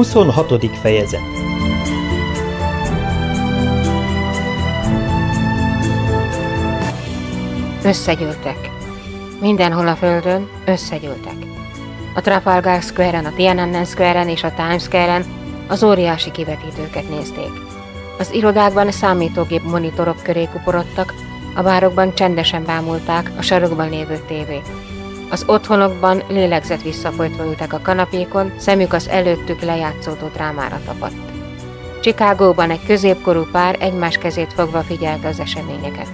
26. fejezet Összegyűltek. Mindenhol a földön összegyűltek. A Trafalgar Square-en, a Tiananmen Square-en és a Times Square-en az óriási kivetítőket nézték. Az irodákban számítógép monitorok köré kuporodtak, a bárokban csendesen bámulták a sarokban lévő tévét. Az otthonokban lélegzett visszafolytva ültek a kanapékon, szemük az előttük lejátszódó drámára tapadt. Chicagóban egy középkorú pár egymás kezét fogva figyelte az eseményeket.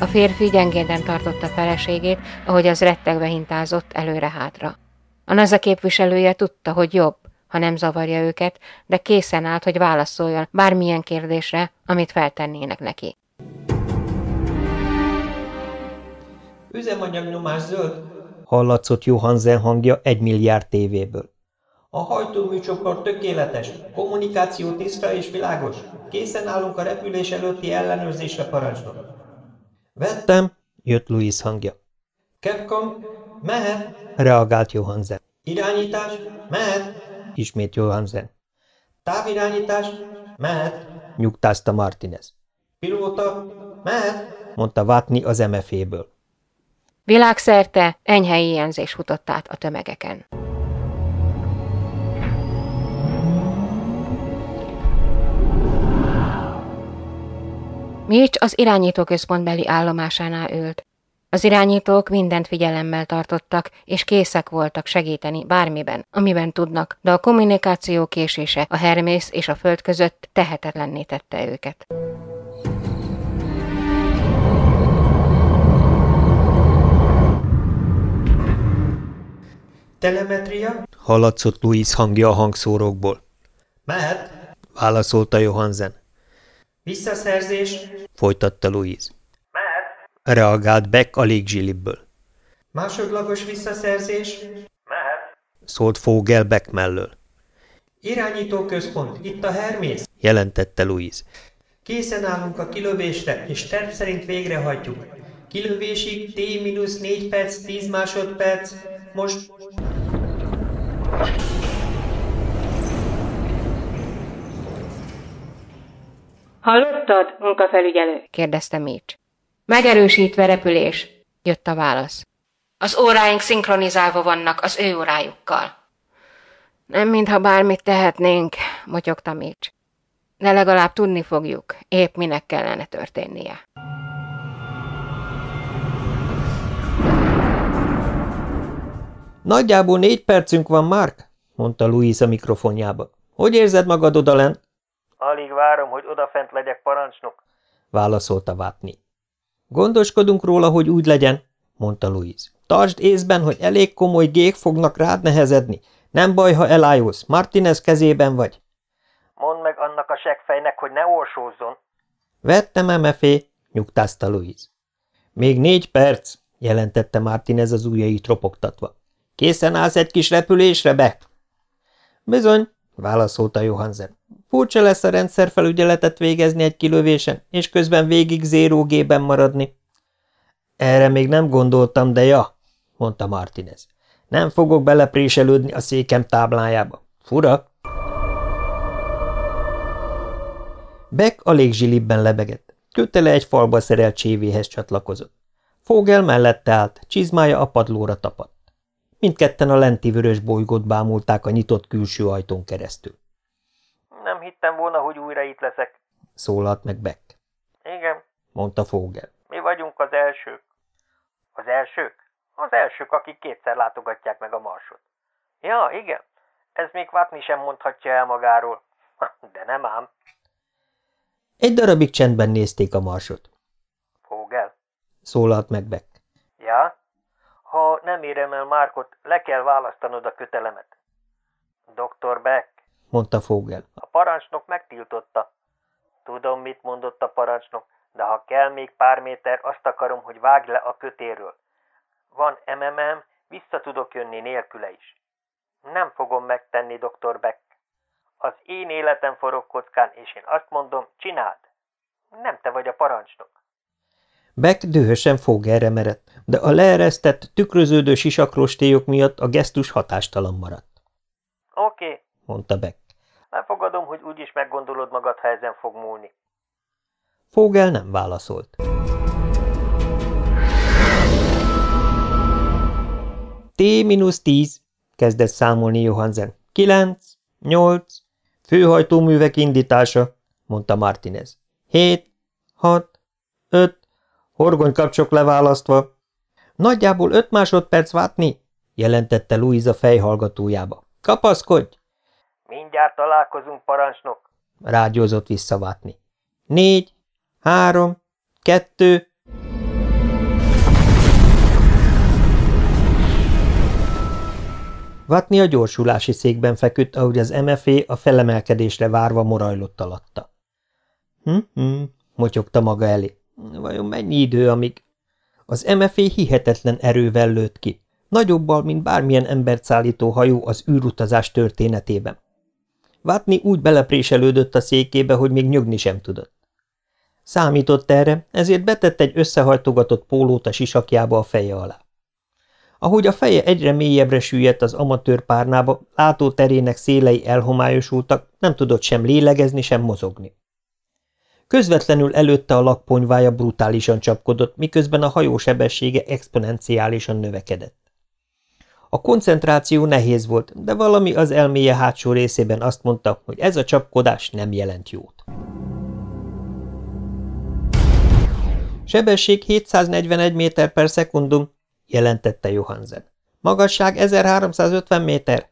A férfi gyengéden tartotta feleségét, ahogy az rettegve hintázott előre-hátra. A NASA képviselője tudta, hogy jobb, ha nem zavarja őket, de készen állt, hogy válaszoljon bármilyen kérdésre, amit feltennének neki. Üzemanyag nyomás zöld, hallatszott Johansen hangja egy milliárd tévéből. a hajtóműcsoport tökéletes, kommunikáció tiszta és világos. Készen állunk a repülés előtti ellenőrzésre parancsnok. Vettem, jött Louis hangja. Capcom, mehet, Reagált Johansen. irányítás, mehet, Ismét Johansen. távirányítás, mehet, Nyugtázta Martinez. pilóta, mehet, Mondta Vatni az MF-ből. Világszerte enyhe éjjelzés futott át a tömegeken. Mitch az irányítóközpontbeli állomásánál ült. Az irányítók mindent figyelemmel tartottak, és készek voltak segíteni bármiben, amiben tudnak, de a kommunikáció késése a Hermész és a Föld között tehetetlenné tette őket. Telemetria, Hallatszott Louis hangja a hangszórókból. mehet, Válaszolta Johansen. visszaszerzés, Folytatta Louis. mehet, Reagált Beck a légzsilibből. másodlagos visszaszerzés, mehet, Szólt Fogel Beck mellől. irányító központ, itt a Hermész. Jelentette Louis. Készen állunk a kilövésre, és terv szerint végrehajtjuk. Kilövésig T-4 perc, 10 másodperc, most... Hallottad, munkafelügyelő? kérdezte Mitch. Megerősítve repülés, jött a válasz. Az óráink szinkronizálva vannak az ő órájukkal. Nem mintha bármit tehetnénk, motyogta Mitch. De legalább tudni fogjuk, épp minek kellene történnie. Nagyjából négy percünk van, Mark, mondta Louis a mikrofonjába. Hogy érzed magad odalent? Alig várom, hogy odafent legyek parancsnok. válaszolta Vatni. Gondoskodunk róla, hogy úgy legyen, mondta Louis. Tartsd észben, hogy elég komoly gék fognak rád nehezedni. Nem baj, ha elájulsz, Martinez kezében vagy. Mondd meg annak a seggfejnek, hogy ne orsózzon. Vettem MFé, nyugtázta Louis. Még négy perc, jelentette Martinez az ujjait ropogtatva. Készen állsz egy kis repülésre, Beck? Bizony, válaszolta Johansen. Furcsa lesz a rendszerfelügyeletet végezni egy kilövésen, és közben végig zéró gében maradni. Erre még nem gondoltam, de ja, mondta Martinez. Nem fogok belepréselődni a székem táblájába. Fura? Beck a légzsilibben lebegett. Kötele egy falba szerelt csévéhez csatlakozott. Fogel mellette állt, csizmája a padlóra tapadt. Mindketten a lenti vörös bolygót bámulták a nyitott külső ajtón keresztül. Nem hittem volna, hogy újra itt leszek. Szólalt meg Beck, Igen, mondta Fogel. mi vagyunk az elsők. Az elsők? Az elsők, akik kétszer látogatják meg a marsot. Ja, igen, ez még Vatni sem mondhatja el magáról. De nem ám. Egy darabig csendben nézték a marsot. Fogel. Szólalt meg Beck. Ja? Ha nem érem el Márkot, le kell választanod a kötelemet. Dr. Beck, mondta Fogel. a parancsnok megtiltotta. Tudom, mit mondott a parancsnok, de ha kell még pár méter, azt akarom, hogy vágj le a kötéről. Van MMM, vissza tudok jönni nélküle is. Nem fogom megtenni, Dr. Beck. Az én életem forog kockán, és én azt mondom, csináld. Nem te vagy a parancsnok. Beck dühösen Fogelre merett, de a leeresztett, tükröződő sisakrostélyok miatt a gesztus hatástalan maradt. Oké, mondta Beck. Lefogadom, hogy úgyis meggondolod magad, ha ezen fog múlni. Fogel nem válaszolt. T-10, kezdett számolni Johansen. Kilenc, nyolc, főhajtóművek indítása, mondta Martinez. Hét, hat, öt, horgonykapcsok leválasztva. Nagyjából öt másodperc vátni, jelentette Louisa fejhallgatójába. Kapaszkodj! Mindjárt találkozunk, parancsnok, rágyózott visszavátni. Négy, három, kettő, Vatni a gyorsulási székben feküdt, ahogy az MFA a felemelkedésre várva morajlott alatta. Hm-hm, motyogta maga elé. Vajon mennyi idő, amíg... Az MFA hihetetlen erővel lőtt ki, nagyobbal, mint bármilyen embert szállító hajó az űrutazás történetében. Vatni úgy belepréselődött a székébe, hogy még nyögni sem tudott. Számított erre, ezért betett egy összehajtogatott pólót a sisakjába a feje alá. Ahogy a feje egyre mélyebbre süllyedt az amatőr párnába, látóterének szélei elhomályosultak, nem tudott sem lélegezni, sem mozogni. Közvetlenül előtte a lakponyvája brutálisan csapkodott, miközben a hajó sebessége exponenciálisan növekedett. A koncentráció nehéz volt, de valami az elméje hátsó részében azt mondta, hogy ez a csapkodás nem jelent jót. Sebesség 741 méter per szekundum, jelentette Johansen. Magasság 1350 méter.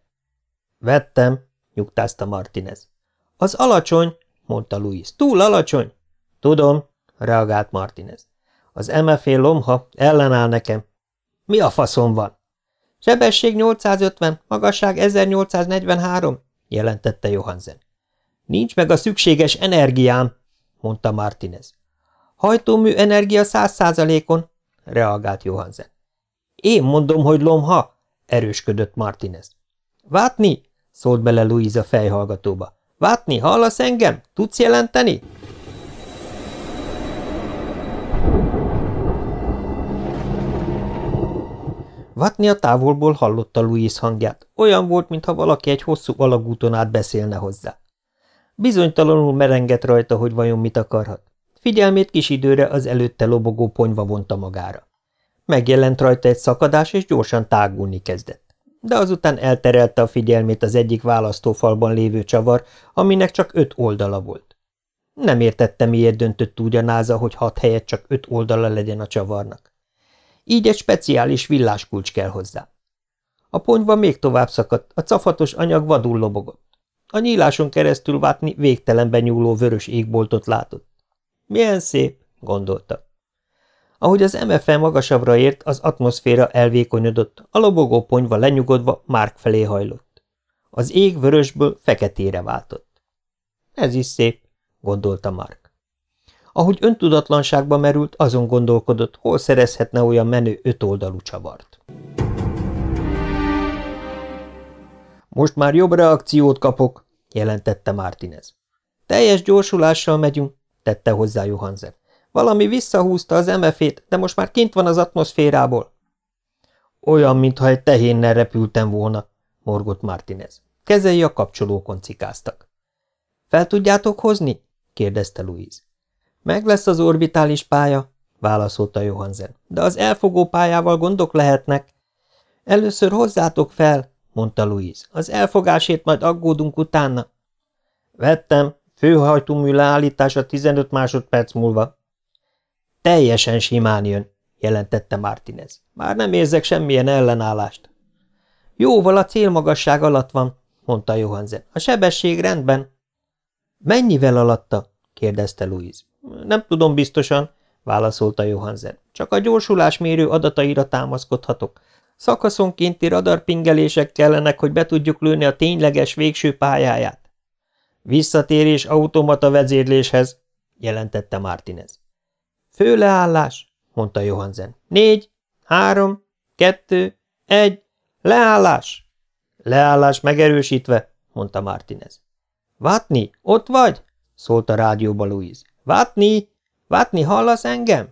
Vettem, nyugtázta Martinez. Az alacsony, mondta Louis. Túl alacsony. Tudom, reagált Martinez. Az MFA lomha ellenáll nekem. Mi a faszom van? Sebesség 850, magasság 1843, jelentette Johansen. Nincs meg a szükséges energiám, mondta Martinez. Hajtómű energia száz százalékon, reagált Johansen. Én mondom, hogy lomha, erősködött Martinez. Vátni? szólt bele Louisa fejhallgatóba. Vátni, hallasz engem? Tudsz jelenteni? Vatni a távolból hallotta Louis hangját. Olyan volt, mintha valaki egy hosszú alagúton át beszélne hozzá. Bizonytalanul merengett rajta, hogy vajon mit akarhat. Figyelmét kis időre az előtte lobogó ponyva vonta magára. Megjelent rajta egy szakadás, és gyorsan tágulni kezdett. De azután elterelte a figyelmét az egyik választófalban lévő csavar, aminek csak öt oldala volt. Nem értette, miért döntött úgy a náza, hogy hat helyett csak öt oldala legyen a csavarnak. Így egy speciális villáskulcs kell hozzá. A ponyva még tovább szakadt, a cafatos anyag vadul lobogott. A nyíláson keresztül vátni végtelenben nyúló vörös égboltot látott. Milyen szép, gondolta. Ahogy az MFL magasabbra ért, az atmoszféra elvékonyodott, a lobogó ponyva lenyugodva Márk felé hajlott. Az ég vörösből feketére váltott. Ez is szép, gondolta Mark. Ahogy öntudatlanságba merült, azon gondolkodott, hol szerezhetne olyan menő ötoldalú csavart. Most már jobb reakciót kapok, jelentette Martinez. Teljes gyorsulással megyünk, tette hozzá Johansen. Valami visszahúzta az emefét, de most már kint van az atmoszférából. Olyan, mintha egy tehénnel repültem volna, morgott Martinez. Kezei a kapcsolókon cikáztak. Fel tudjátok hozni? kérdezte Louise. Meg lesz az orbitális pálya, válaszolta Johansen, de az elfogó pályával gondok lehetnek. Először hozzátok fel, mondta Louise. Az elfogásért majd aggódunk utána. Vettem, főhajtómű leállítása 15 másodperc múlva. Teljesen simán jön, jelentette Martinez. Már nem érzek semmilyen ellenállást. Jóval a célmagasság alatt van, mondta Johansen. A sebesség rendben. Mennyivel alatta? kérdezte Louise. Nem tudom biztosan, válaszolta Johansen. Csak a gyorsulásmérő adataira támaszkodhatok. Szakaszonkénti radarpingelések kellenek, hogy be tudjuk lőni a tényleges végső pályáját. Visszatérés automata vezérléshez, jelentette Martinez. Főleállás, mondta Johansen. Négy, három, kettő, egy, leállás! Leállás megerősítve, mondta Martinez. Vatni, ott vagy? szólt a rádióba Louise. Vatni, Vatni, hallasz engem?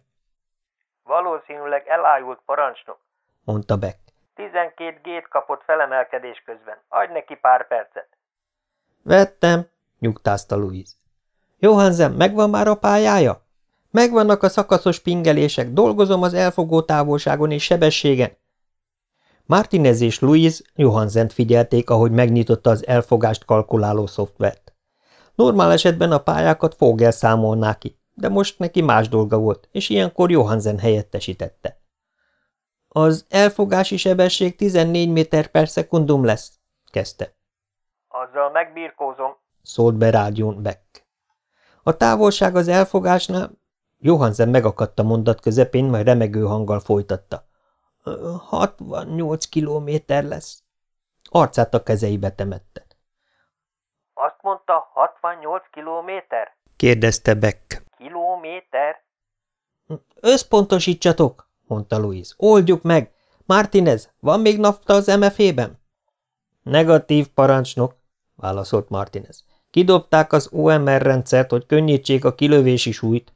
Valószínűleg elájult parancsnok, mondta Beck. Tizenkét gét kapott felemelkedés közben. Adj neki pár percet. Vettem, nyugtázta Louise. Johansen, megvan már a pályája? Megvannak a szakaszos pingelések, dolgozom az elfogó távolságon és sebességen. Martinez és Louise Johansent figyelték, ahogy megnyitotta az elfogást kalkuláló szoftvert. Normál esetben a pályákat Fogel számolná ki, de most neki más dolga volt, és ilyenkor Johansen helyettesítette. Az elfogási sebesség 14 méter per szekundum lesz, kezdte. Azzal megbírkózom, szólt be rádión Beck. A távolság az elfogásnál... Johansen megakadt a mondat közepén, majd remegő hanggal folytatta. 68 kilométer lesz. Arcát a kezeibe temette. Azt mondta 68 kilométer? kérdezte Beck. Kilométer? Összpontosítsatok, mondta Louis. Oldjuk meg. Martinez, van még nafta az MF-ében? Negatív parancsnok, válaszolt Martinez. Kidobták az OMR rendszert, hogy könnyítsék a kilövési súlyt.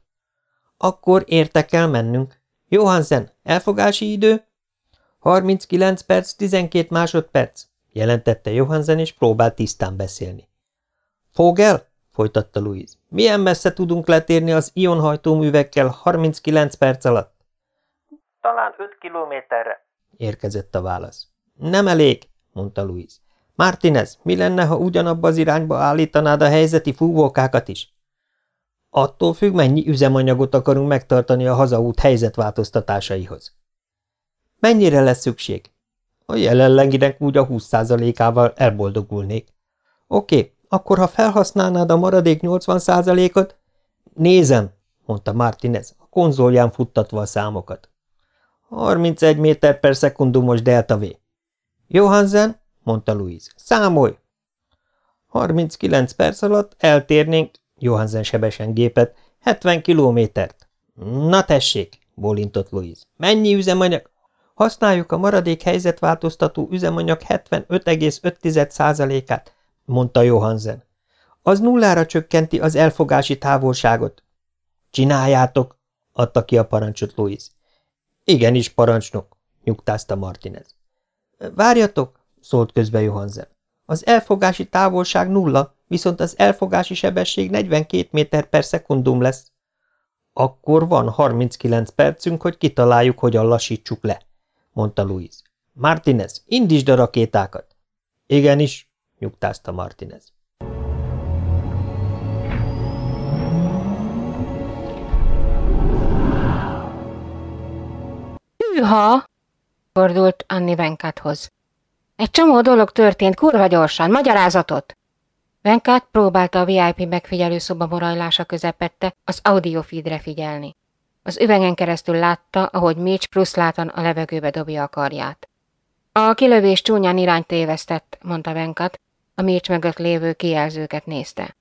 Akkor érte kell mennünk. Johansen, elfogási idő? 39 perc, 12 másodperc, jelentette Johansen, és próbált tisztán beszélni. Fogel? folytatta Louise. Milyen messze tudunk letérni az ionhajtóművekkel 39 perc alatt? Talán 5 kilométerre, érkezett a válasz. Nem elég, mondta Louise. Martinez, mi lenne, ha ugyanabba az irányba állítanád a helyzeti fúvókákat is? Attól függ, mennyi üzemanyagot akarunk megtartani a hazaút helyzetváltoztatásaihoz. Mennyire lesz szükség? A jelenleginek úgy a 20%-ával elboldogulnék. Oké, akkor ha felhasználnád a maradék 80%-ot? Nézem, mondta Martinez, a konzolján futtatva a számokat. 31 méter per szekundumos delta V. Johansen, mondta Louise, számolj! 39 perc alatt eltérnénk, Johansen sebesen gépet, 70 kilométert. Na tessék, bólintott Louise. Mennyi üzemanyag? Használjuk a maradék helyzetváltoztató üzemanyag 75,5%-át, mondta Johansen. Az nullára csökkenti az elfogási távolságot. Csináljátok, adta ki a parancsot Louis. Igenis, parancsnok, nyugtázta Martinez. Várjatok, szólt közbe Johansen. Az elfogási távolság nulla, viszont az elfogási sebesség 42 méter per szekundum lesz. Akkor van 39 percünk, hogy kitaláljuk, hogyan lassítsuk le mondta Louis. Martinez, indítsd a rakétákat! Igenis, nyugtázta Martinez. Hűha! fordult Anni Venkáthoz. Egy csomó dolog történt, kurva gyorsan, magyarázatot! Venkát próbálta a VIP megfigyelő szoba morajlása közepette az audiofeedre figyelni. Az üvegen keresztül látta, ahogy Mitch pluszlátan a levegőbe dobja a karját. A kilövés csúnyán irányt tévesztett, mondta Venkat, a Mitch mögött lévő kijelzőket nézte.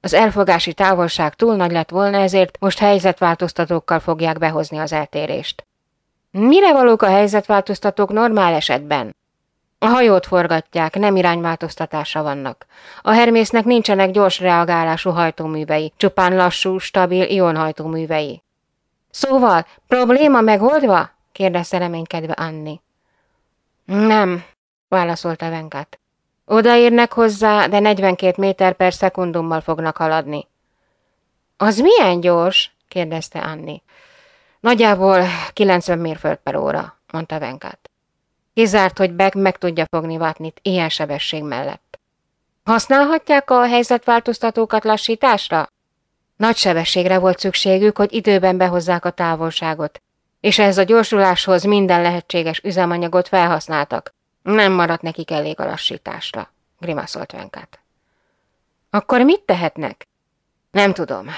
Az elfogási távolság túl nagy lett volna, ezért most helyzetváltoztatókkal fogják behozni az eltérést. Mire valók a helyzetváltoztatók normál esetben? A hajót forgatják, nem irányváltoztatásra vannak. A Hermésznek nincsenek gyors reagálású hajtóművei, csupán lassú, stabil ionhajtóművei. Szóval, probléma megoldva? kérdezte reménykedve Anni. Nem, válaszolta Venkat. Odaérnek hozzá, de 42 méter per szekundummal fognak haladni. Az milyen gyors? kérdezte Anni. Nagyjából 90 mérföld per óra, mondta Venkat. Kizárt, hogy Beck meg tudja fogni Vatnit ilyen sebesség mellett. Használhatják a helyzetváltoztatókat lassításra? Nagy sebességre volt szükségük, hogy időben behozzák a távolságot, és ehhez a gyorsuláshoz minden lehetséges üzemanyagot felhasználtak. Nem maradt nekik elég a lassításra, grimaszolt Venkát. Akkor mit tehetnek? Nem tudom.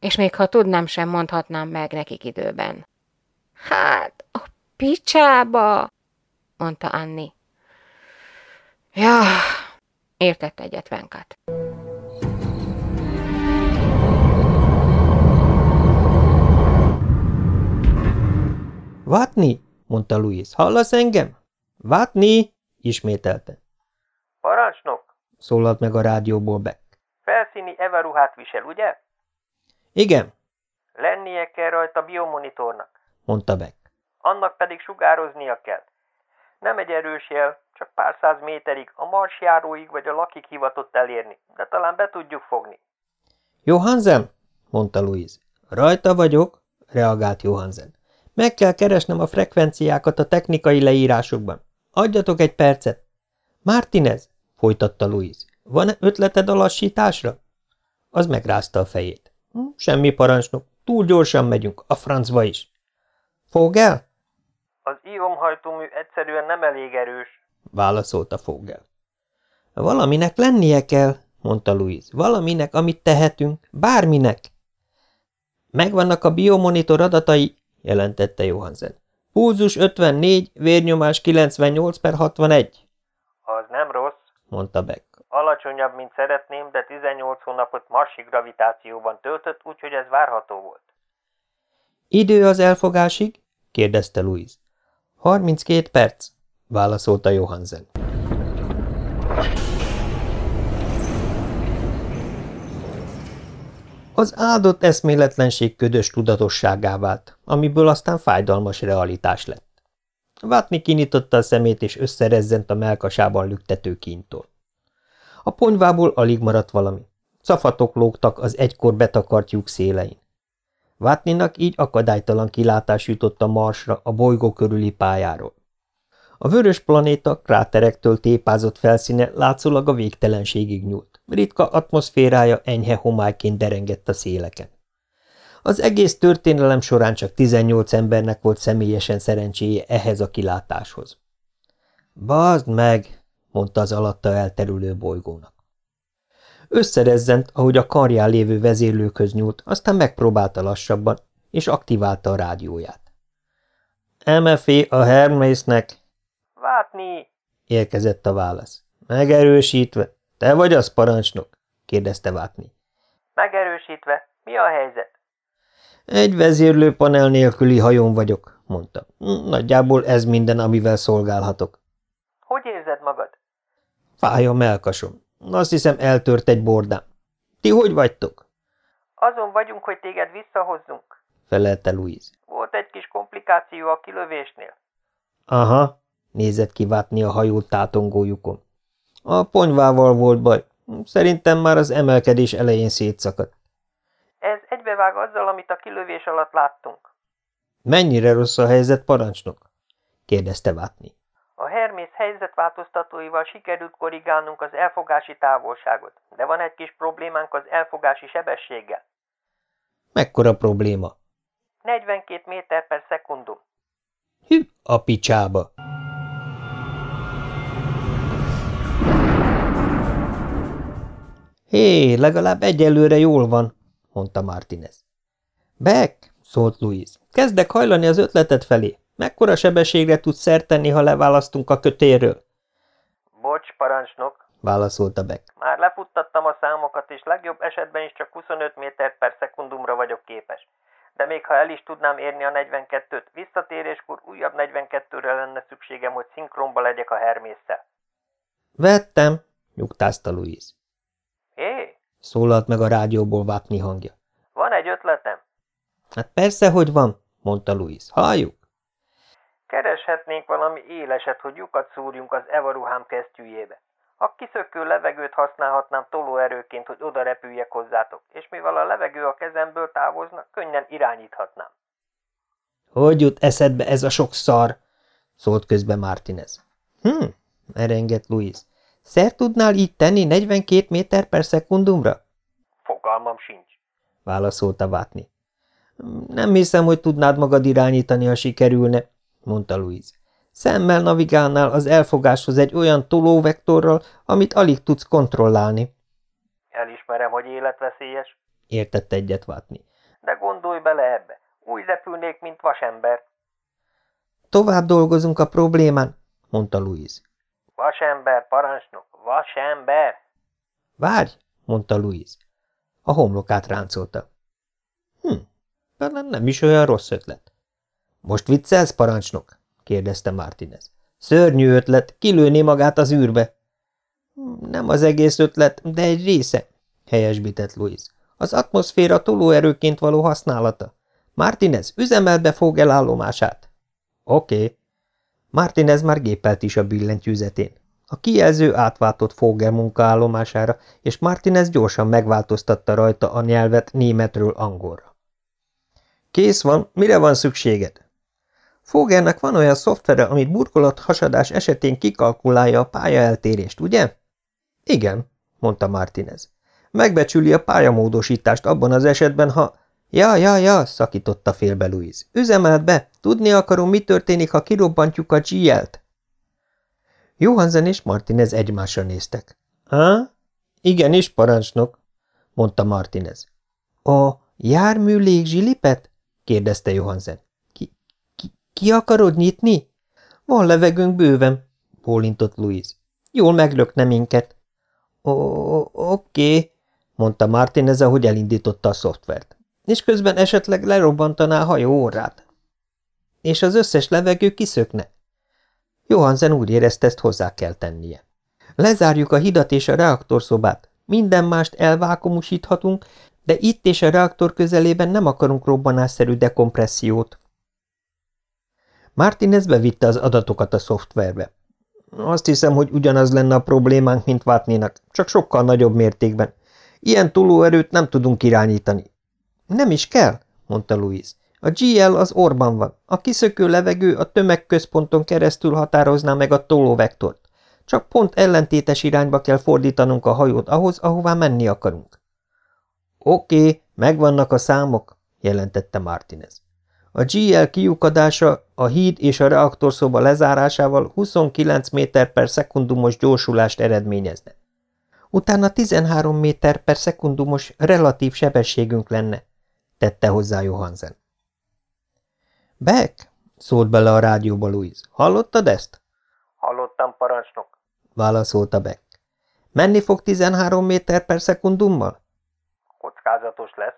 És még ha tudnám sem, mondhatnám meg nekik időben. Hát, a picsába, mondta Anni. Ja, értett egyet Venkát. Vatni, mondta Louis. Hallasz engem? Vatni, ismételte. Parancsnok, szólalt meg a rádióból Beck. Felszíni ruhát visel, ugye? Igen. Lennie kell rajta biomonitornak, mondta Beck. Annak pedig sugároznia kell. Nem egy erős jel, Csak pár száz méterig, a marsjáróig vagy a lakig hivatott elérni, de talán be tudjuk fogni. Johansen, mondta Louise. Rajta vagyok, reagált Johansen. Meg kell keresnem a frekvenciákat a technikai leírásokban. Adjatok egy percet. Martinez, folytatta Louise. Van-e ötleted a lassításra? Az megrázta a fejét. Hm, semmi parancsnok, túl gyorsan megyünk, a francba is. Fogel? Az iomhajtómű egyszerűen nem elég erős, válaszolta Fogel. Valaminek lennie kell, mondta Louise. Valaminek, amit tehetünk, bárminek. Megvannak a biomonitor adatai, jelentette Johansen. Pulzus 54, vérnyomás 98 per 61. Az nem rossz, mondta Beck. Alacsonyabb, mint szeretném, de 18 hónapot marsi gravitációban töltött, úgyhogy ez várható volt. Idő az elfogásig? kérdezte Louise. 32 perc, válaszolta Johansen. Az áldott eszméletlenség ködös tudatosságá vált, amiből aztán fájdalmas realitás lett. Vátni kinyitotta a szemét, és összerezzent a melkasában lüktető kintól. A ponyvából alig maradt valami. Cafatok lógtak az egykor betakart lyuk szélein. Vátninak így akadálytalan kilátás jutott a marsra a bolygó körüli pályáról. A vörös planéta kráterektől tépázott felszíne látszólag a végtelenségig nyúlt. Ritka atmoszférája enyhe homályként derengett a széleken. Az egész történelem során csak 18 embernek volt személyesen szerencséje ehhez a kilátáshoz. – Bazd meg! – mondta az alatta elterülő bolygónak. Összerezzent, ahogy a karján lévő vezérlőköz nyúlt, aztán megpróbálta lassabban, és aktiválta a rádióját. – MFA a Hermesnek! – Vátni! – érkezett a válasz. – Megerősítve. Te vagy az, parancsnok? – kérdezte Vátni. – Megerősítve. Mi a helyzet? – Egy vezérlőpanel nélküli hajón vagyok – mondta. – Nagyjából ez minden, amivel szolgálhatok. – Hogy érzed magad? – Fáj a melkasom. Azt hiszem, eltört egy bordám. Ti hogy vagytok? Azon vagyunk, hogy téged visszahozzunk, felelte Louise. Volt egy kis komplikáció a kilövésnél. Aha, nézett kivátni a hajó tátongójukon. A ponyvával volt baj. Szerintem már az emelkedés elején szétszakadt. Ez egybevág azzal, amit a kilövés alatt láttunk. Mennyire rossz a helyzet, parancsnok? kérdezte Vátni. A Hermész helyzetváltoztatóival sikerült korrigálnunk az elfogási távolságot, de van egy kis problémánk az elfogási sebességgel. Mekkora probléma? 42 méter per szekundum. Hű, a picsába! Hé, legalább egyelőre jól van, mondta Martinez. Beck, szólt Louise, kezdek hajlani az ötletet felé. Mekkora sebességre tudsz szert tenni, ha leválasztunk a kötéről? Bocs, parancsnok, válaszolta Beck. Már lefuttattam a számokat, és legjobb esetben is csak 25 méter per szekundumra vagyok képes. De még ha el is tudnám érni a 42-t, visszatéréskor újabb 42-re lenne szükségem, hogy szinkronba legyek a Hermésszel. Vettem, nyugtázta Louise. Hé? Szólalt meg a rádióból Vátni hangja. Van egy ötletem. Hát persze, hogy van, mondta Louise. Halljuk. Kereshetnénk valami éleset, hogy lyukat szúrjunk az Evaruhám kesztyűjébe. A kiszökő levegőt használhatnám tolóerőként, hogy oda repüljek hozzátok, és mivel a levegő a kezemből távozna, könnyen irányíthatnám. Hogy jut eszedbe ez a sok szar? szólt közbe Martinez. Hm, merengett Louis. Szer tudnál így tenni 42 méter per szekundumra? Fogalmam sincs, válaszolta Vátni. Nem hiszem, hogy tudnád magad irányítani, ha sikerülne, mondta Louise. Szemmel navigálnál az elfogáshoz egy olyan tolóvektorral, amit alig tudsz kontrollálni. Elismerem, hogy életveszélyes, értett egyet Vátni. De gondolj bele ebbe, úgy repülnék, mint vasember. Tovább dolgozunk a problémán, mondta Louise. Vasember, parancsnok, vasember! Várj, mondta Louise. A homlokát ráncolta. Hm, talán nem is olyan rossz ötlet. Most viccelsz, parancsnok? kérdezte Martinez. Szörnyű ötlet, kilőni magát az űrbe. Nem az egész ötlet, de egy része, helyesbített Louis. Az atmoszféra tolóerőként való használata. Martinez, üzemeld be fog elállomását. Oké. Okay. Martinez már gépelt is a billentyűzetén. A kijelző átváltott Fogel munkaállomására, és Martinez gyorsan megváltoztatta rajta a nyelvet németről angolra. Kész van, mire van szükséged? Fogelnek van olyan szoftvere, amit burkolat hasadás esetén kikalkulálja a pályaeltérést, ugye? Igen, mondta Martinez. Megbecsüli a pályamódosítást abban az esetben, ha... Ja, ja, ja, szakította félbe Louise. Üzemelt be, tudni akarom, mi történik, ha kirobbantjuk a GL-t. Johansen és Martinez egymásra néztek. Há? Igenis, parancsnok, mondta Martinez. A jármű légzsilipet? kérdezte Johansen. Ki, akarod nyitni? Van levegőnk bőven, bólintott Louise. Jól meglökne minket. Ó, oké, mondta Martinez, ahogy elindította a szoftvert. És közben esetleg lerobbantaná a hajó orrát. És az összes levegő kiszökne. Johansen úgy érezte, ezt hozzá kell tennie. Lezárjuk a hidat és a reaktorszobát. Minden mást elvákomusíthatunk, de itt és a reaktor közelében nem akarunk robbanásszerű dekompressziót. Martinez bevitte az adatokat a szoftverbe. Azt hiszem, hogy ugyanaz lenne a problémánk, mint Vátnénak, csak sokkal nagyobb mértékben. Ilyen túlóerőt nem tudunk irányítani. Nem is kell, mondta Louise. A GL az orban van. A kiszökő levegő a tömegközponton keresztül határozná meg a tolóvektort. Csak pont ellentétes irányba kell fordítanunk a hajót ahhoz, ahová menni akarunk. Oké, megvannak a számok, jelentette Martinez. A GL kiukadása a híd és a reaktorszoba lezárásával 29 méter per szekundumos gyorsulást eredményezne. Utána 13 méter per szekundumos relatív sebességünk lenne, tette hozzá Johansen. Beck? szólt bele a rádióba Louise. Hallottad ezt? Hallottam, parancsnok. válaszolta Beck. Menni fog 13 méter per szekundummal? Kockázatos lesz,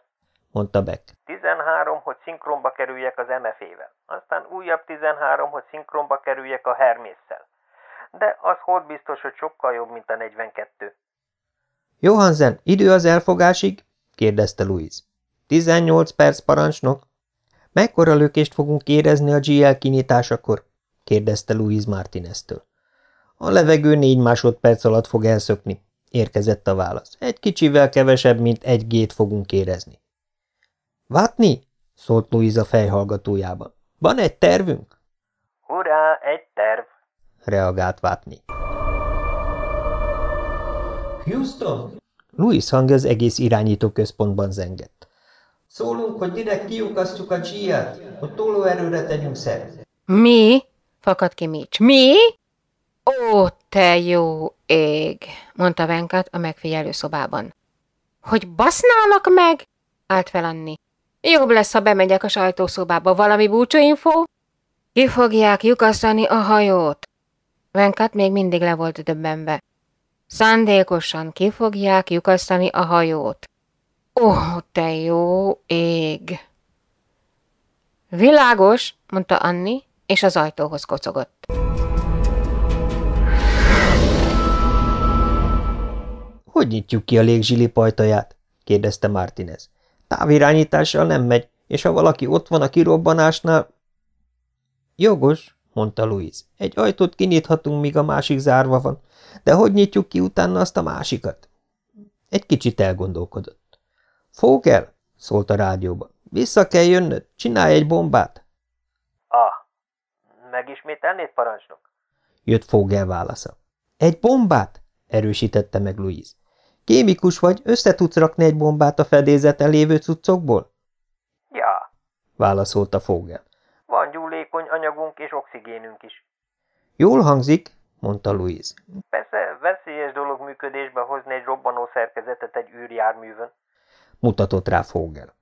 mondta Beck. 13, hogy szinkronba kerüljek az MF-ével. Aztán újabb 13, hogy szinkronba kerüljek a Hermésszel. De az hold biztos, hogy sokkal jobb, mint a 42. Johansen, idő az elfogásig? kérdezte Louise. 18 perc, parancsnok. Mekkora lökést fogunk érezni a GL kinyitásakor? kérdezte Louise Martineztől. A levegő négy másodperc alatt fog elszökni, érkezett a válasz. Egy kicsivel kevesebb, mint egy gét fogunk érezni. Vátni? szólt Louise a fejhallgatójában. Van egy tervünk? Hurrá, egy terv, reagált Vátni. Houston! Louis hang az egész irányító központban zengett. Szólunk, hogy direkt kiukasztjuk a GL-t, hogy tolóerőre tegyünk szert. Mi? Fakad ki Mitch. Mi? Ó, te jó ég, mondta Venkat a megfigyelő szobában. Hogy basználak meg? Állt fel Anni. Jobb lesz, ha bemegyek a sajtószobába. Valami búcsúinfo? Ki fogják lyukasztani a hajót? Venkat még mindig le volt döbbenve. Szándékosan ki fogják lyukasztani a hajót. Ó, oh, te jó ég! Világos, mondta Anni, és az ajtóhoz kocogott. Hogy nyitjuk ki a légzsili pajtaját? kérdezte Martinez. Távirányítással nem megy, és ha valaki ott van a kirobbanásnál... Jogos, mondta Louise. Egy ajtót kinyithatunk, míg a másik zárva van, de hogy nyitjuk ki utána azt a másikat? Egy kicsit elgondolkodott. Fogel, szólt a rádióba. Vissza kell jönnöd, csinálj egy bombát. Ah, megismételnéd, parancsnok? Jött Fogel válasza. Egy bombát? erősítette meg Louise. Kémikus vagy, össze tudsz rakni egy bombát a fedélzeten lévő cuccokból? Ja, válaszolta Fogel. Van gyúlékony anyagunk és oxigénünk is. Jól hangzik, mondta Louise. Persze veszélyes dolog működésbe hozni egy robbanó szerkezetet egy űrjárművön. Mutatott rá Fogel.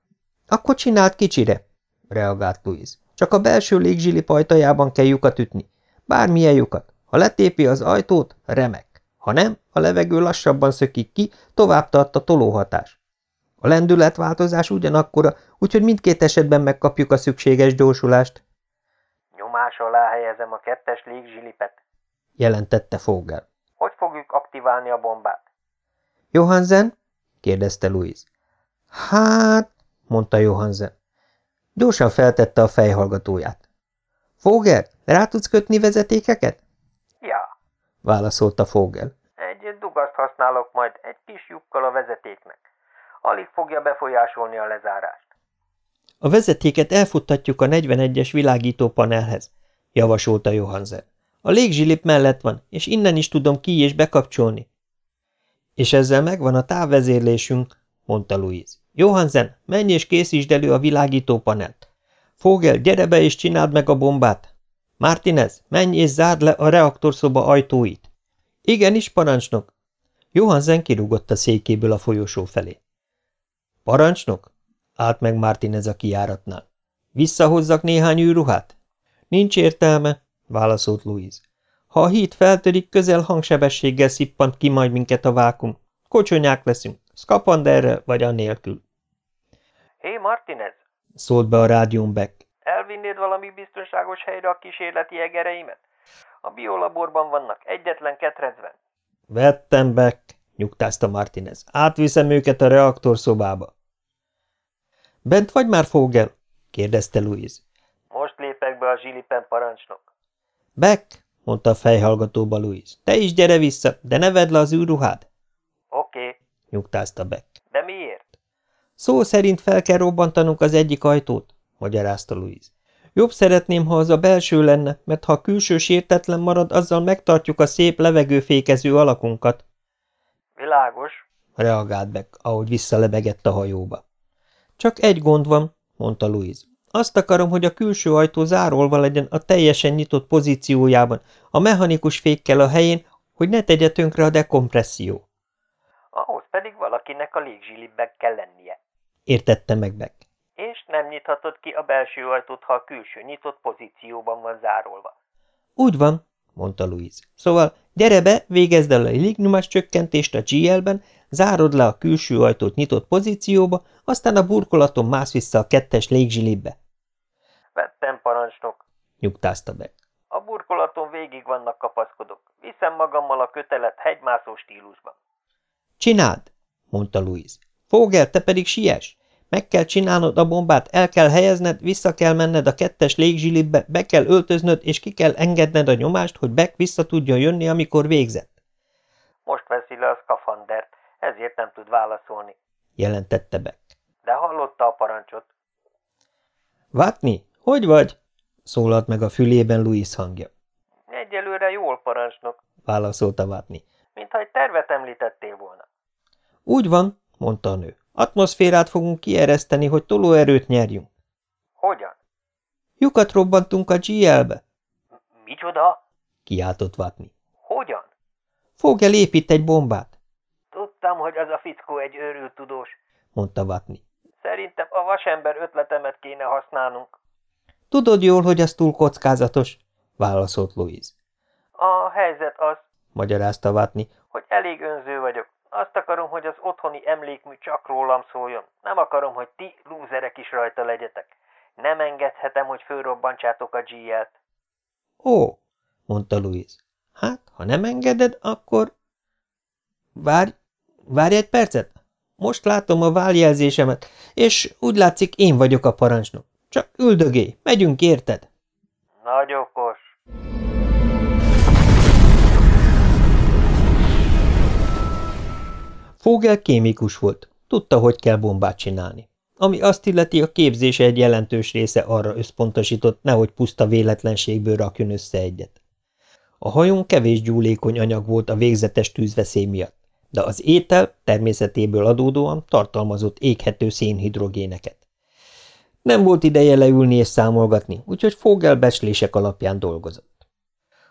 Akkor csinált kicsire, reagált Louise. Csak a belső légzsili pajtajában kell lyukat ütni. Bármilyen lyukat. Ha letépi az ajtót, remek. Ha nem, a levegő lassabban szökik ki, tovább tart a tolóhatás. A lendületváltozás ugyanakkora, úgyhogy mindkét esetben megkapjuk a szükséges gyorsulást. Nyomás alá helyezem a kettes légzsilipet, jelentette Fogel. Hogy fogjuk aktiválni a bombát? Johansen? kérdezte Louise. Hát, mondta Johansen. Gyorsan feltette a fejhallgatóját. Fogel, rá tudsz kötni vezetékeket? Ja, válaszolta Fogel. Egy dugaszt használok majd egy kis lyukkal a vezetéknek. Alig fogja befolyásolni a lezárást. A vezetéket elfuttatjuk a 41-es világító panelhez, javasolta Johansen. A légzsilip mellett van, és innen is tudom ki és bekapcsolni. És ezzel megvan a távvezérlésünk, mondta Louise. Johansen, menj és készítsd elő a világító panelt. Fogel, gyere be és csináld meg a bombát. Martinez, menj és zárd le a reaktorszoba ajtóit. Igenis, parancsnok. Johansen kirúgott a székéből a folyosó felé. Parancsnok? Állt meg Martinez a kijáratnál. Visszahozzak néhány űrruhát? Nincs értelme, válaszolt Louise. Ha a híd feltörik, közel hangsebességgel szippant ki majd minket a vákum. Kocsonyák leszünk, szkapanderrel vagy anélkül. Hé, Martinez, szólt be a rádión Beck. elvinnéd valami biztonságos helyre a kísérleti egereimet? A biolaborban vannak, egyetlen ketrecben. Vettem Beck, nyugtázta Martinez. Átviszem őket a reaktorszobába. Bent vagy már, Fogel? kérdezte Louise. Most lépek be a zsilipen, parancsnok. Beck, mondta a fejhallgatóba Louise. Te is gyere vissza, de ne vedd le az űrruhád. Oké, okay. nyugtázta Beck. de miért? Szó szerint fel kell robbantanunk az egyik ajtót, magyarázta Louise. Jobb szeretném, ha az a belső lenne, mert ha a külső sértetlen marad, azzal megtartjuk a szép levegőfékező alakunkat. Világos, reagált Beck, ahogy visszalebegett a hajóba. Csak egy gond van, mondta Louise. Azt akarom, hogy a külső ajtó zárolva legyen a teljesen nyitott pozíciójában, a mechanikus fékkel a helyén, hogy ne tegye tönkre a dekompresszió. ahhoz pedig valakinek a légzsilibben kell lennie. Értette meg Beck. És nem nyithatod ki a belső ajtót, ha a külső nyitott pozícióban van zárolva. Úgy van, mondta Louise. Szóval gyere be, végezd el a légnyomás csökkentést a GL-ben, zárod le a külső ajtót nyitott pozícióba, aztán a burkolaton mász vissza a kettes légzsilibbe. Vettem, parancsnok. Nyugtázta Beck. A burkolaton végig vannak kapaszkodók. Viszem magammal a kötelet hegymászó stílusban. Csináld, mondta Louise. Fogel, te pedig siess. Meg kell csinálnod a bombát, el kell helyezned, vissza kell menned a kettes légzsilibbe, be kell öltöznöd, és ki kell engedned a nyomást, hogy Beck vissza tudjon jönni, amikor végzett. Most veszi le a szkafandert, ezért nem tud válaszolni. Jelentette Beck. De hallotta a parancsot. Vatni, hogy vagy? Szólalt meg a fülében Louis hangja. Egyelőre jól, parancsnok, Válaszolta Vatni. mintha egy tervet említettél volna. Úgy van, mondta a nő. Atmoszférát fogunk kiereszteni, hogy tolóerőt nyerjünk. Hogyan? Lyukat robbantunk a GL-be, Micsoda? kiáltott Vatni. Hogyan? Fogel épít egy bombát, Tudtam, hogy az a fickó egy őrült tudós. mondta Vatni. Szerintem a vasember ötletemet kéne használnunk. Tudod jól, hogy ez túl kockázatos, válaszolt Louise. A helyzet az, Magyarázta Vatni. hogy elég önző vagyok. Azt akarom, hogy az otthoni emlékmű csak rólam szóljon. Nem akarom, hogy ti lúzerek is rajta legyetek. Nem engedhetem, hogy fölrobbantsátok a GL-t. Ó, mondta Louise. Hát, ha nem engeded, akkor... Várj, várj egy percet. Most látom a váljelzésemet, és úgy látszik, én vagyok a parancsnok. Csak üldögélj, megyünk, érted? Nagy okos. Fogel kémikus volt, tudta, hogy kell bombát csinálni. Ami azt illeti, a képzése egy jelentős része arra összpontosított, nehogy puszta véletlenségből rakjon össze egyet. A hajón kevés gyúlékony anyag volt a végzetes tűzveszély miatt, de az étel természetéből adódóan tartalmazott éghető szénhidrogéneket. Nem volt ideje leülni és számolgatni, úgyhogy Fogel becslések alapján dolgozott.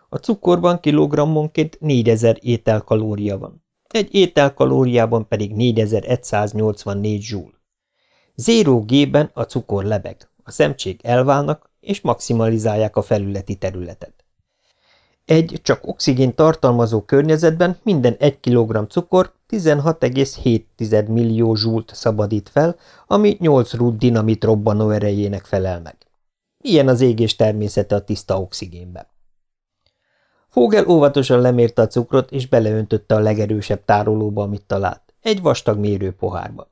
A cukorban kilogrammonként 4000 ételkalória van, egy ételkalóriában pedig 4184 zsúl. Zéró G-ben a cukor lebeg, a szemcsék elválnak, és maximalizálják a felületi területet. Egy csak oxigén tartalmazó környezetben minden 1 kg cukor 16,7 millió zsúlt szabadít fel, ami 8 rút dinamit robbanó erejének felel meg. Ilyen az égés természete a tiszta oxigénben. Fogel óvatosan lemérte a cukrot, és beleöntötte a legerősebb tárolóba, amit talált, egy vastag mérőpohárba.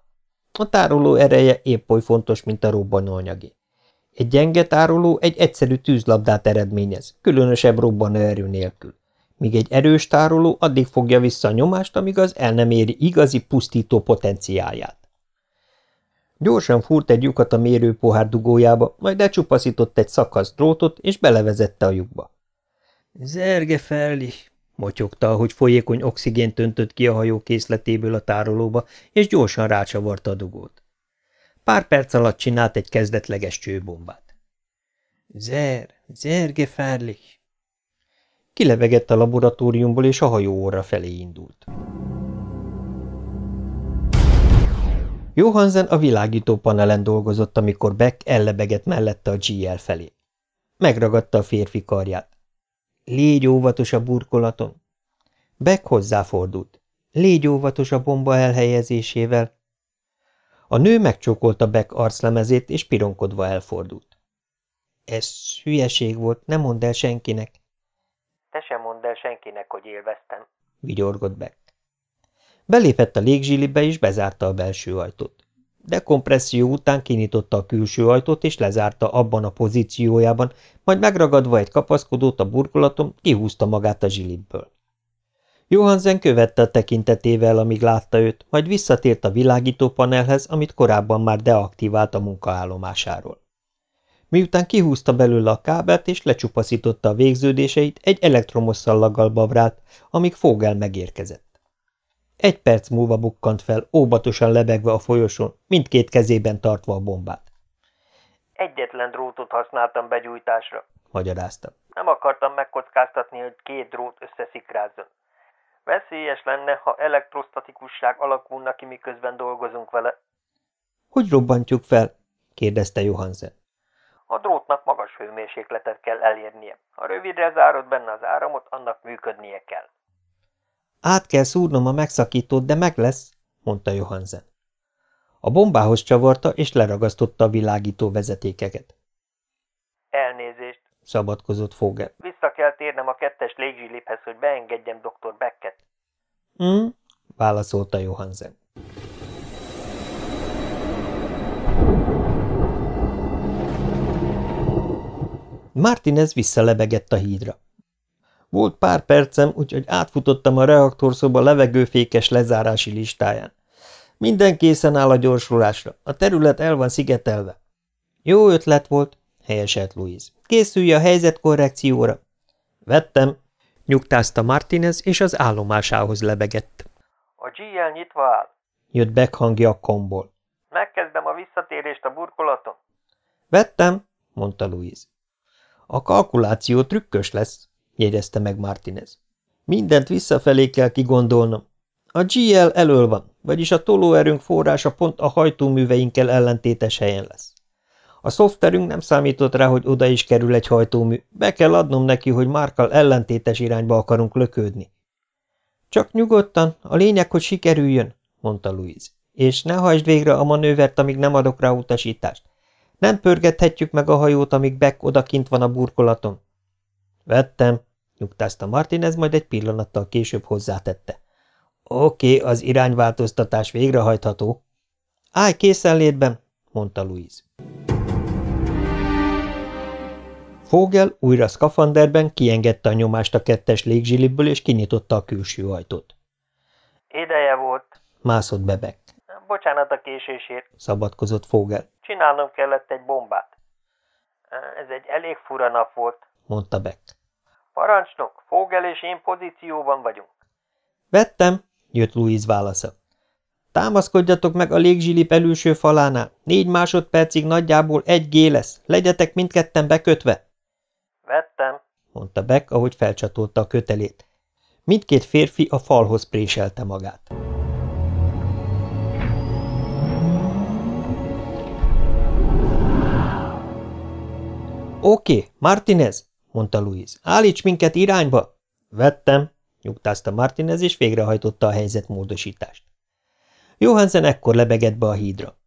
A tároló ereje épp oly fontos, mint a robbanóanyagé. Egy gyenge tároló egy egyszerű tűzlabdát eredményez, különösebb robbanóerő nélkül, míg egy erős tároló addig fogja vissza a nyomást, amíg az el nem éri igazi pusztító potenciáját. Gyorsan fúrt egy lyukat a mérőpohár dugójába, majd lecsupaszított egy szakasz drótot, és belevezette a lyukba. – Zerge felli! – motyogta, ahogy folyékony oxigént öntött ki a hajó készletéből a tárolóba, és gyorsan rácsavarta a dugót. Pár perc alatt csinált egy kezdetleges csőbombát. – Zer, Zerge felli! Kilevegett a laboratóriumból, és a hajó óra felé indult. Johansen a világító panelen dolgozott, amikor Beck ellebegett mellette a GL felé. Megragadta a férfi karját. Légy óvatos a burkolaton. Beck hozzáfordult. Légy óvatos a bomba elhelyezésével. A nő megcsókolta Beck arclemezét, és pironkodva elfordult. Ez hülyeség volt, nem mondd el senkinek. Te sem mondd el senkinek, hogy élveztem, vigyorgott Beck. Belépett a légzsilibe, és bezárta a belső ajtót. Dekompresszió után kinyitotta a külső ajtót, és lezárta abban a pozíciójában, majd megragadva egy kapaszkodót a burkolaton, kihúzta magát a zsilibből. Johansen követte a tekintetével, amíg látta őt, majd visszatért a világító panelhez, amit korábban már deaktivált a munkaállomásáról. Miután kihúzta belőle a kábelt és lecsupaszította a végződéseit, egy elektromos szallaggal babrált, amíg Fogel megérkezett. Egy perc múlva bukkant fel, óvatosan lebegve a folyosón, mindkét kezében tartva a bombát. Egyetlen drótot használtam begyújtásra, magyarázta. Nem akartam megkockáztatni, hogy két drót összeszikrázzon. Veszélyes lenne, ha elektrostatikusság alakulna ki, miközben dolgozunk vele. Hogy robbantjuk fel? kérdezte Johansen. A drótnak magas hőmérsékletet kell elérnie. Ha rövidre zárod benne az áramot, annak működnie kell. Át kell szúrnom a megszakítót, de meg lesz, mondta Johansen. A bombához csavarta, és leragasztotta a világító vezetékeket. Elnézést, szabadkozott Fogel. Vissza kell térnem a kettes légzsiliphez, hogy beengedjem dr. Becket. Hm, válaszolta Johansen. Martinez visszalebegett a hídra. Volt pár percem, úgyhogy átfutottam a reaktorszoba levegőfékes lezárási listáján. Minden készen áll a gyorsulásra. A terület el van szigetelve. Jó ötlet volt, helyeselt Louise. Készülj a helyzetkorrekcióra. Vettem, nyugtázta Martinez, és az állomásához lebegett. A GL nyitva áll. Jött Beck hangja a komból. Megkezdem a visszatérést a burkolaton. Vettem, mondta Louise. A kalkuláció trükkös lesz, jegyezte meg Martinez. Mindent visszafelé kell kigondolnom. A GL elől van, vagyis a tolóerőnk forrása pont a hajtóműveinkkel ellentétes helyen lesz. A szoftverünk nem számított rá, hogy oda is kerül egy hajtómű, be kell adnom neki, hogy Márkal ellentétes irányba akarunk löködni. Csak nyugodtan, a lényeg, hogy sikerüljön, mondta Louise. És ne hajtsd végre a manővert, amíg nem adok rá utasítást. Nem pörgethetjük meg a hajót, amíg Beck odakint van a burkolaton. Vettem, nyugtázta Martinez, majd egy pillanattal később hozzátette. Oké, okay, az irányváltoztatás végrehajtható. Állj készenlétben, mondta Louise. Fogel újra szkafanderben kiengedte a nyomást a kettes légzsilibből, és kinyitotta a külső ajtót. Ideje volt. Mászott bebek. Bocsánat a késésért. Szabadkozott Fogel. Csinálnom kellett egy bombát. Ez egy elég fura nap volt, mondta Beck. Parancsnok, Fogel és én pozícióban vagyunk. Vettem, jött Louis válasza. Támaszkodjatok meg a légzsilip előső falánál. Négy másodpercig nagyjából egy G lesz. Legyetek mindketten bekötve. Vettem, mondta Beck, ahogy felcsatolta a kötelét. Mindkét férfi a falhoz préselte magát. Oké, okay, Martinez, mondta Louis. Állíts minket irányba! Vettem, nyugtázta Martinez, és végrehajtotta a helyzetmódosítást. Johansen ekkor lebegett be a hídra.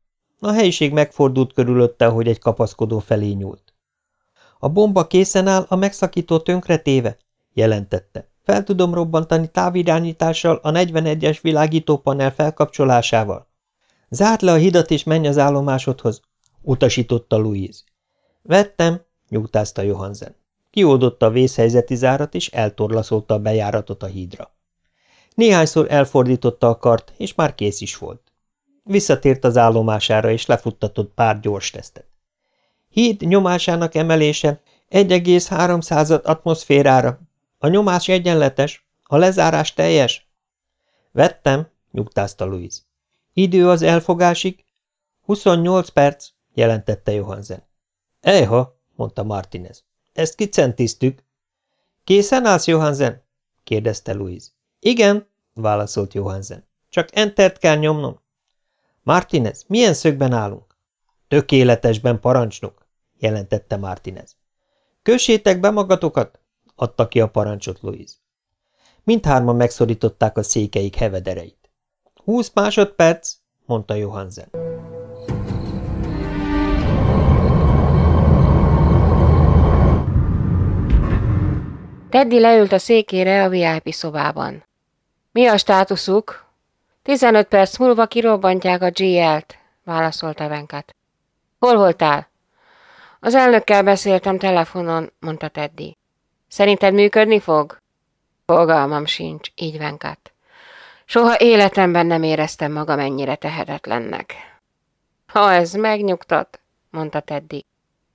A helyiség megfordult körülötte, hogy egy kapaszkodó felé nyúlt. A bomba készen áll, a megszakító tönkretéve, jelentette. Fel tudom robbantani távirányítással a 41-es világítópanel felkapcsolásával. Zárd le a hidat és menj az állomásodhoz, utasította Louise. Vettem, nyugtázta Johansen. Kioldotta a vészhelyzeti zárat, és eltorlaszolta a bejáratot a hídra. Néhányszor elfordította a kart, és már kész is volt. Visszatért az állomására, és lefuttatott pár gyors tesztet. Híd nyomásának emelése 1,3 atmoszférára. A nyomás egyenletes, a lezárás teljes. Vettem, nyugtázta Louise. Idő az elfogásig? 28 perc, jelentette Johansen. Ejha, mondta Martinez. Ezt kicentiztük. Készen állsz, Johansen? kérdezte Louise. Igen, válaszolt Johansen. Csak entert kell nyomnom. Martinez, milyen szögben állunk? Tökéletesben, parancsnok, jelentette Martinez. Kössétek be magatokat, adta ki a parancsot Louise. Mindhárman megszorították a székeik hevedereit. Húsz másodperc, mondta Johansen. Teddy leült a székére a VIP szobában. Mi a státuszuk? Tizenöt perc múlva kirobbantják a GL-t, válaszolta Venkat. Hol voltál? Az elnökkel beszéltem telefonon, mondta Teddy. Szerinted működni fog? Fogalmam sincs, így Venkat. Soha életemben nem éreztem magam ennyire tehetetlennek. Ha ez megnyugtat, mondta Teddy.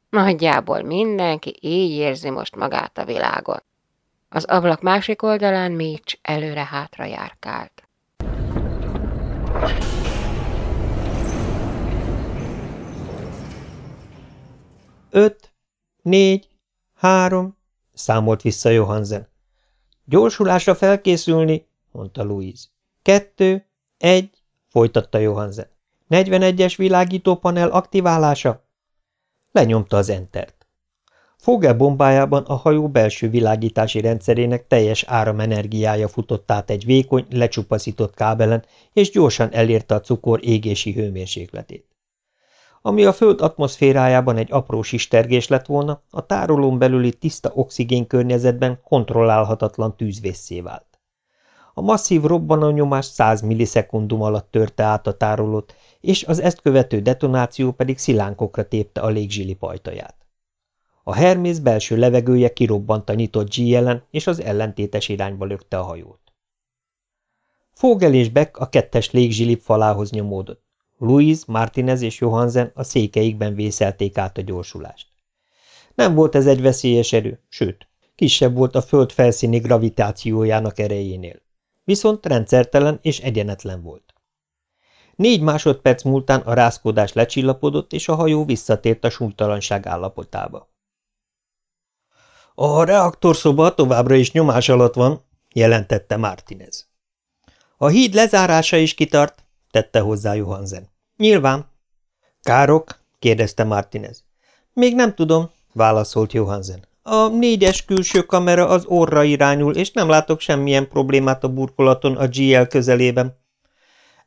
Nagyjából mindenki így érzi most magát a világon. Az ablak másik oldalán Mitch előre-hátra járkált. Öt, négy, három, számolt vissza Johansen. Gyorsulásra felkészülni, mondta Louise. Kettő, egy, folytatta Johansen. 41-es világítópanel aktiválása. Lenyomta az entert. Fogel bombájában a hajó belső világítási rendszerének teljes áramenergiája futott át egy vékony, lecsupaszított kábelen, és gyorsan elérte a cukor égési hőmérsékletét. Ami a föld atmoszférájában egy apró sistergés lett volna, a tárolón belüli tiszta oxigén környezetben kontrollálhatatlan tűzvészé vált. A masszív robbanónyomás 100 millisekundum alatt törte át a tárolót, és az ezt követő detonáció pedig szilánkokra tépte a légzsili pajtaját. A Hermész belső levegője kirobbant a nyitott ellen, és az ellentétes irányba lökte a hajót. Fogel és Beck a kettes légzsilip falához nyomódott. Louise, Martinez és Johansen a székeikben vészelték át a gyorsulást. Nem volt ez egy veszélyes erő, sőt, kisebb volt a föld felszíni gravitációjának erejénél. Viszont rendszertelen és egyenetlen volt. Négy másodperc múltán a rázkódás lecsillapodott, és a hajó visszatért a súlytalanság állapotába. A reaktorszoba továbbra is nyomás alatt van, jelentette Martinez. A híd lezárása is kitart, tette hozzá Johansen. Nyilván. Károk? kérdezte Martinez. Még nem tudom, válaszolt Johansen. A négyes külső kamera az orra irányul, és nem látok semmilyen problémát a burkolaton a GL közelében.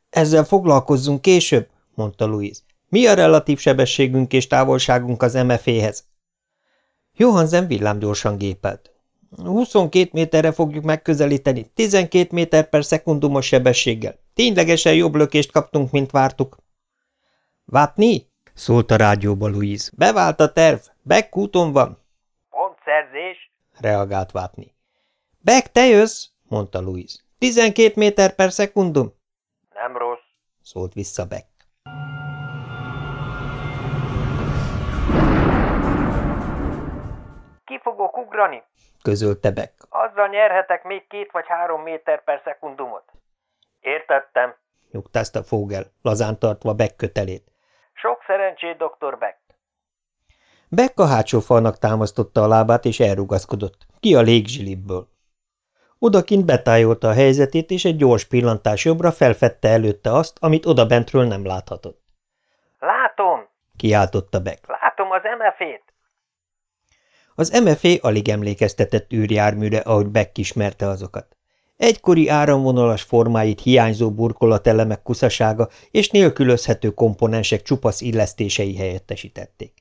Ezzel foglalkozzunk később, mondta Louise. Mi a relatív sebességünk és távolságunk az MFE-hez? Johansen villámgyorsan gépelt. 22 méterre fogjuk megközelíteni, 12 méter per szekundumos sebességgel. Ténylegesen jobb lökést kaptunk, mint vártuk. Vátni? szólt a rádióba Louise. Bevált a terv, Beck úton van. Pontszerzés? reagált Vátni. Beck, te jössz, mondta Louise. 12 méter per szekundum. Nem rossz, szólt vissza Beck. Ki fogok ugrani? közölte Beck. Azzal nyerhetek még két vagy három méter per szekundumot. Értettem. nyugtázta Fogel, lazán tartva Beck kötelét. Sok szerencsét, dr. Beck. Beck a hátsó falnak támasztotta a lábát, és elrugaszkodott. Ki a légzsilibből. Odakint betájolta a helyzetét, és egy gyors pillantás jobbra felfedte előtte azt, amit odabentről nem láthatott. Látom! kiáltotta Beck. Látom az MF-ét! Az MFA alig emlékeztetett űrjárműre, ahogy Beck ismerte azokat. Egykori áramvonalas formáit hiányzó burkolatelemek kuszasága és nélkülözhető komponensek csupasz illesztései helyettesítették.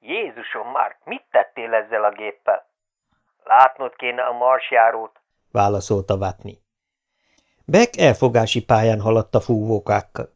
Jézusom, Mark, mit tettél ezzel a géppel? Látnod kéne a marsjárót, válaszolta Vatni. Beck elfogási pályán haladt a fúvókákkal.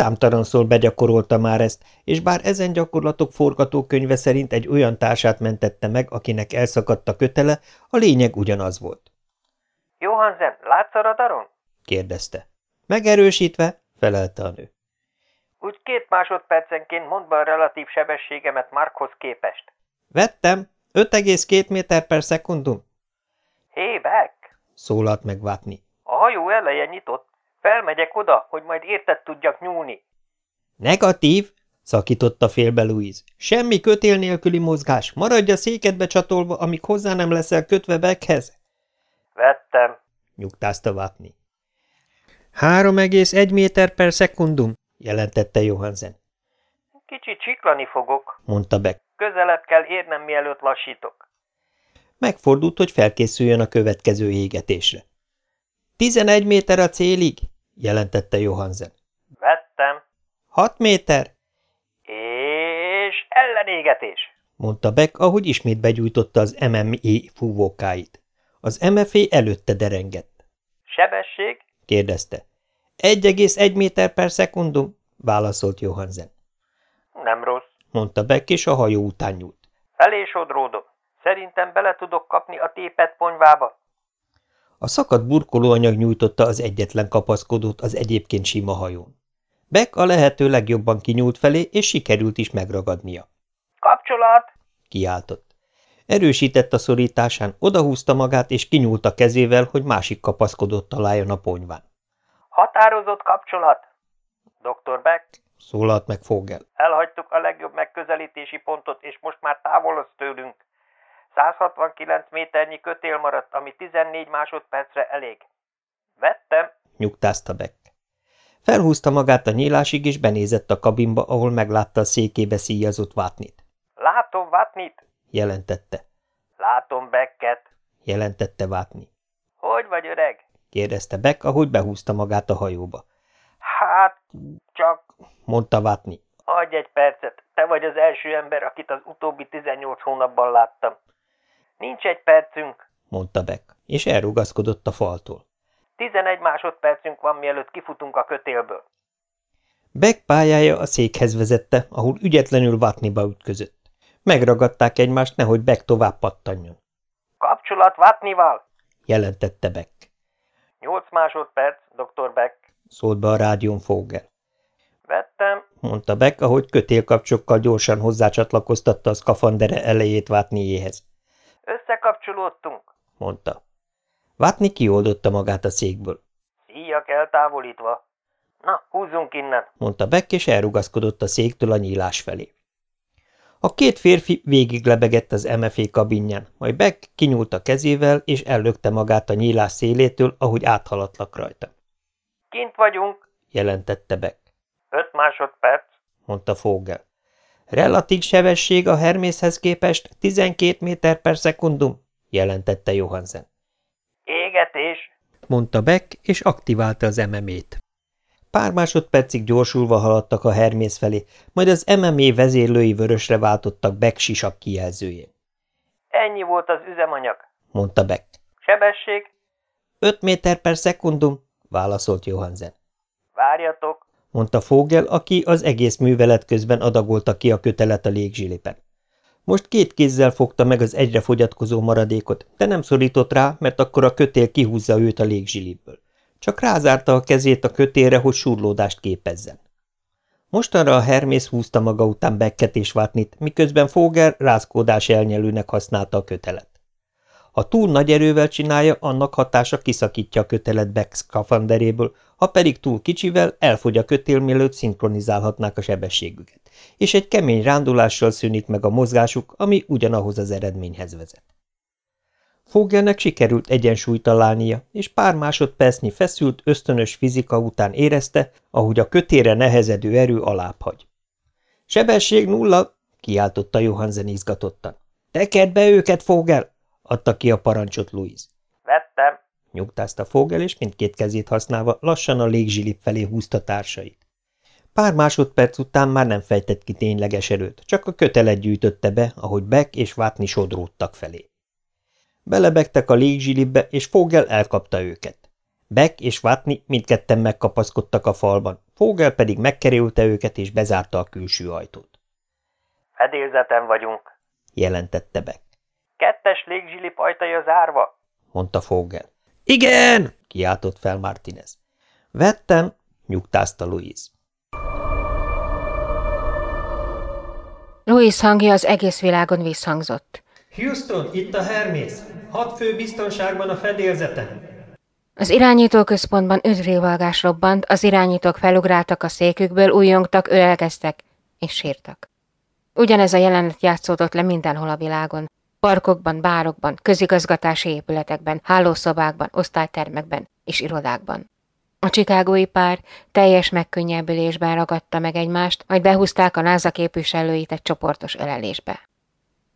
Számtalanszor begyakorolta már ezt, és bár ezen gyakorlatok forgatókönyve szerint egy olyan társát mentette meg, akinek elszakadt a kötele, a lényeg ugyanaz volt. – Johansen, látsz a radaron? – kérdezte. – Megerősítve – felelte a nő. – Úgy két másodpercenként mondd be a relatív sebességemet Markhoz képest. – Vettem. 5,2 méter per szekundum. – Hé, Beck! – szólalt meg Vátni. – A hajó eleje nyitott. Felmegyek oda, hogy majd érted tudjak nyúlni. Negatív, szakította félbe Louise. Semmi kötél nélküli mozgás. Maradj a székedbe csatolva, amíg hozzá nem leszel kötve Beckhez. Vettem, nyugtázta Vatni. 3,1 méter per szekundum, jelentette Johansen. Kicsit csiklani fogok, mondta Beck. Közelebb kell érnem, mielőtt lassítok. Megfordult, hogy felkészüljön a következő égetésre. 11 méter a célig, jelentette Johansen. Vettem. Hat méter? És ellenégetés, mondta Beck, ahogy ismét begyújtotta az MME fúvókáit. Az MFA előtte derengett. Sebesség? kérdezte. 1,1 méter per szekundum, válaszolt Johansen. Nem rossz, mondta Beck, és a hajó után nyúlt. Felé sodródok. Szerintem bele tudok kapni a tépet ponyvába. A szakadt burkolóanyag nyújtotta az egyetlen kapaszkodót az egyébként sima hajón. Beck a lehető legjobban kinyúlt felé, és sikerült is megragadnia. – Kapcsolat! – kiáltott. Erősített a szorításán, odahúzta magát, és kinyúlt a kezével, hogy másik kapaszkodót találjon a ponyván. – Határozott kapcsolat! – Dr. Beck! – szólalt meg Fogel. – Elhagytuk a legjobb megközelítési pontot, és most már távolodsz tőlünk. 169 méternyi kötél maradt, ami 14 másodpercre elég. Vettem, nyugtázta Beck. Felhúzta magát a nyílásig, és benézett a kabinba, ahol meglátta a székébe szíjazott Vátnit. Látom Vátnit, jelentette. Látom Becket, jelentette Vátni. Hogy vagy öreg? kérdezte Beck, ahogy behúzta magát a hajóba. Hát, csak... mondta Vátni. Adj egy percet, te vagy az első ember, akit az utóbbi 18 hónapban láttam. Nincs egy percünk, mondta Beck, és elrugaszkodott a faltól. Tizenegy másodpercünk van, mielőtt kifutunk a kötélből. Beck pályája a székhez vezette, ahol ügyetlenül Vatniba ütközött. Megragadták egymást, nehogy Beck tovább pattanjon. Kapcsolat Vatnival! jelentette Beck. Nyolc másodperc, dr. Beck, szólt be a rádión Fogel. Vettem, mondta Beck, ahogy kötélkapcsokkal gyorsan hozzácsatlakoztatta a szkafandere elejét Vátniéhez. Összekapcsolódtunk, mondta. Vátni kioldotta magát a székből. Szíjak eltávolítva. Na, húzzunk innen, mondta Beck, és elrugaszkodott a széktől a nyílás felé. A két férfi végig lebegett az MFA kabinján, majd Beck kinyúlt a kezével, és ellökte magát a nyílás szélétől, ahogy áthaladtak rajta. Kint vagyunk, jelentette Beck. Öt másodperc, mondta Fogel. Relatív sebesség a Hermészhez képest 12 méter per szekundum, jelentette Johansen. Égetés, mondta Beck, és aktiválta az MMA-t. Pár másodpercig gyorsulva haladtak a Hermész felé, majd az MMA vezérlői vörösre váltottak Beck sisak kijelzőjén. Ennyi volt az üzemanyag, mondta Beck. Sebesség? 5 méter per szekundum, válaszolt Johansen. Várjatok, mondta Fogel, aki az egész művelet közben adagolta ki a kötelet a légzsilipen. Most két kézzel fogta meg az egyre fogyatkozó maradékot, de nem szorított rá, mert akkor a kötél kihúzza őt a légzsiliből. Csak rázárta a kezét a kötélre, hogy surlódást képezzen. Mostanra a Hermész húzta maga után Becket és Vatnit, miközben Fogel rázkódás elnyelőnek használta a kötelet. Ha túl nagy erővel csinálja, annak hatása kiszakítja a kötelet Beck szkafanderéből, ha pedig túl kicsivel, elfogy a kötél, mielőtt szinkronizálhatnák a sebességüket, és egy kemény rándulással szűnik meg a mozgásuk, ami ugyanahoz az eredményhez vezet. Fogelnek sikerült egyensúlyt találnia, és pár másodpercnyi feszült, ösztönös fizika után érezte, ahogy a kötére nehezedő erő alább hagy. – Sebesség nulla! – kiáltotta Johansen izgatottan. – Tekerd be őket, Fogel! – adta ki a parancsot Louis. – Vettem! – nyugtázta Fogel, és mindkét kezét használva lassan a légzsilip felé húzta társait. Pár másodperc után már nem fejtett ki tényleges erőt, csak a kötelet gyűjtötte be, ahogy Beck és Vátni sodródtak felé. Belebegtek a légzsilibbe, és Fogel elkapta őket. Beck és Vatni mindketten megkapaszkodtak a falban, Fogel pedig megkerülte őket és bezárta a külső ajtót. Fedélzeten vagyunk, jelentette be. Kettes légzsilip ajtaja zárva, mondta Fogel. Igen, kiáltott fel Martinez. Vettem, nyugtázta Louise. Louis hangja az egész világon visszhangzott. Houston, itt a Hermes. Hat fő biztonságban a fedélzeten. Az irányítóközpontban üdvrévalgás robbant, az irányítók felugráltak a székükből, újjongtak, ölelkeztek és sírtak. Ugyanez a jelenet játszódott le mindenhol a világon. Parkokban, bárokban, közigazgatási épületekben, hálószobákban, osztálytermekben és irodákban. A csikágói pár teljes megkönnyebbülésben ragadta meg egymást, majd behúzták a NASA képviselőit egy csoportos ölelésbe.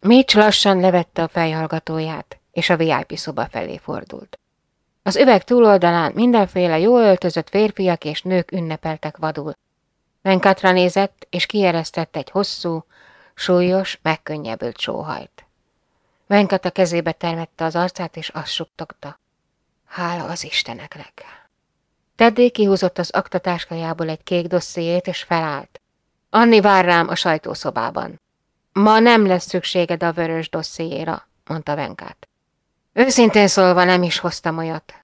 Mitch lassan levette a fejhallgatóját, és a VIP szoba felé fordult. Az üveg túloldalán mindenféle jól öltözött férfiak és nők ünnepeltek vadul. Venkatra nézett, és kieresztett egy hosszú, súlyos, megkönnyebbült sóhajt. Venkat a kezébe termette az arcát, és azt suttogta. Hála az isteneknek! Teddé kihúzott az aktatáskájából egy kék dossziét, és felállt. Anni vár rám a sajtószobában. Ma nem lesz szükséged a vörös dossziéra, mondta Venkát. Őszintén szólva nem is hoztam olyat.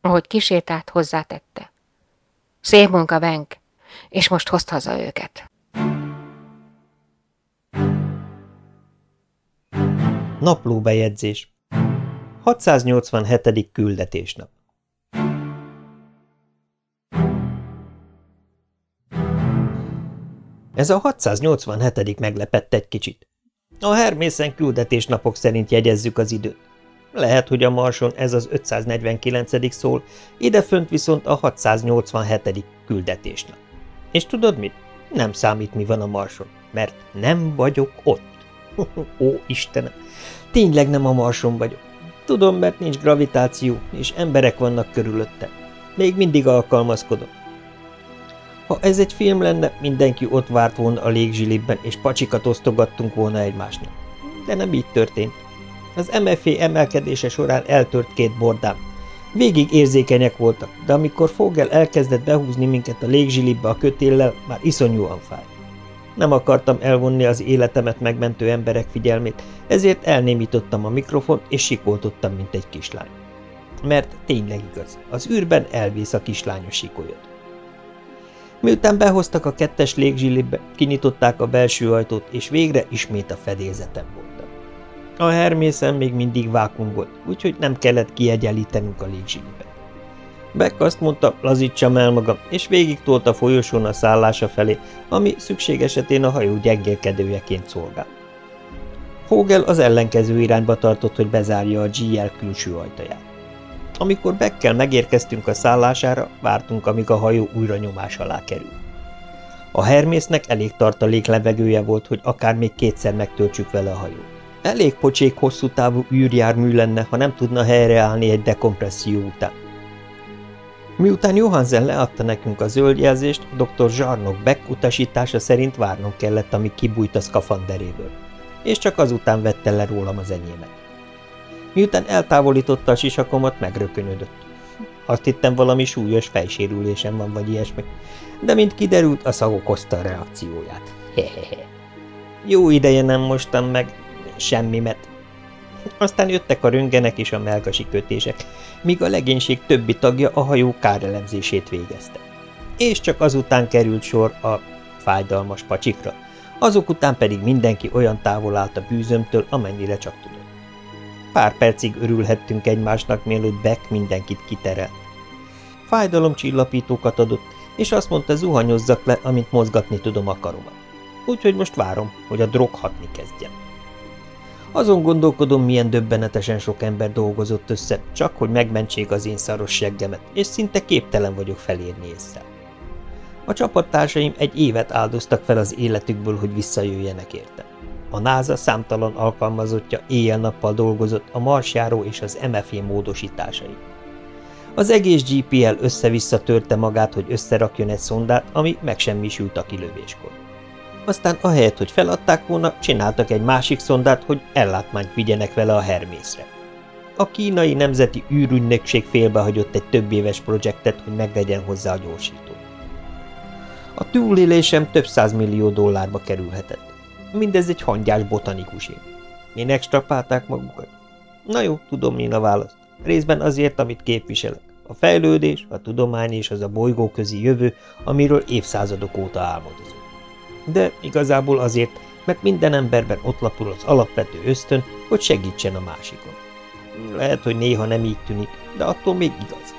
Ahogy kisétált, hozzátette. Szép munka, Venk, és most hozd haza őket. Naplóbejegyzés 687. küldetésnap Ez a 687. meglepett egy kicsit. A Hermészen küldetésnapok szerint jegyezzük az időt. Lehet, hogy a Marson ez az 549. szól, ide fönt viszont a 687. küldetésnap. És tudod mit? Nem számít, mi van a Marson, mert nem vagyok ott. Ó, Istenem! Tényleg nem a Marson vagyok. Tudom, mert nincs gravitáció, és emberek vannak körülöttem. Még mindig alkalmazkodom. Ha ez egy film lenne, mindenki ott várt volna a légzsilibben, és pacsikat osztogattunk volna egymásnak. De nem így történt. Az MFA emelkedése során eltört két bordám. Végig érzékenyek voltak, de amikor Fogel elkezdett behúzni minket a légzsilibbe a kötéllel, már iszonyúan fáj. Nem akartam elvonni az életemet megmentő emberek figyelmét, ezért elnémítottam a mikrofont, és sikoltottam, mint egy kislány. Mert tényleg igaz, az űrben elvész a kislányos sikolyot. Miután behoztak a kettes légzsilibe, kinyitották a belső ajtót, és végre ismét a fedélzeten voltak. A Hermészen még mindig vákum volt, úgyhogy nem kellett kiegyenlítenünk a légzsilibe. Beck azt mondta, lazítsam el magam, és végig tolt a folyosón a szállása felé, ami szükség esetén a hajó gyengélkedőjeként szolgál. Fogel az ellenkező irányba tartott, hogy bezárja a GL külső ajtaját. Amikor Bekkel megérkeztünk a szállására, vártunk, amíg a hajó újra nyomás alá kerül. A Hermésznek elég tartalék levegője volt, hogy akár még kétszer megtöltsük vele a hajót. Elég pocsék hosszú távú űrjármű lenne, ha nem tudna helyreállni egy dekompresszió után. Miután Johansen leadta nekünk a zöld dr. Zsarnok Beck utasítása szerint várnunk kellett, amíg kibújt a szkafanderéből. És csak azután vette le rólam az enyémet. Miután eltávolította a sisakomat, megrökönyödött. Azt hittem valami súlyos fejsérülésem van, vagy ilyesmi, de mint kiderült, a szag okozta a reakcióját. Hehehe. Jó ideje nem mostam meg semmimet. Aztán jöttek a röngenek és a melkasi kötések, míg a legénység többi tagja a hajó kárelemzését végezte. És csak azután került sor a fájdalmas pacsikra, azok után pedig mindenki olyan távol állt a bűzömtől, amennyire csak tudott. Pár percig örülhettünk egymásnak, mielőtt Beck mindenkit kiterelt. Fájdalomcsillapítókat adott, és azt mondta, zuhanyozzak le, amint mozgatni tudom a karomat. Úgyhogy most várom, hogy a drog hatni kezdjen. Azon gondolkodom, milyen döbbenetesen sok ember dolgozott össze, csak hogy megmentsék az én szaros seggemet, és szinte képtelen vagyok felérni észre. A csapattársaim egy évet áldoztak fel az életükből, hogy visszajöjjenek érte. A NASA számtalan alkalmazottja éjjel-nappal dolgozott a marsjáró és az MFA módosításai. Az egész GPL össze-vissza törte magát, hogy összerakjon egy szondát, ami megsemmisült a kilövéskor. Aztán ahelyett, hogy feladták volna, csináltak egy másik szondát, hogy ellátmányt vigyenek vele a Hermészre. A kínai nemzeti űrügynökség félbehagyott egy több éves projektet, hogy meglegyen hozzá a gyorsító. A túlélésem több millió dollárba kerülhetett. Mindez egy hangyás botanikusé. Minek strapálták magukat? Na jó, tudom én a választ. Részben azért, amit képviselek. A fejlődés, a tudomány és az a bolygóközi jövő, amiről évszázadok óta álmodozom. De igazából azért, mert minden emberben ott lapul az alapvető ösztön, hogy segítsen a másikon. Lehet, hogy néha nem így tűnik, de attól még igaz.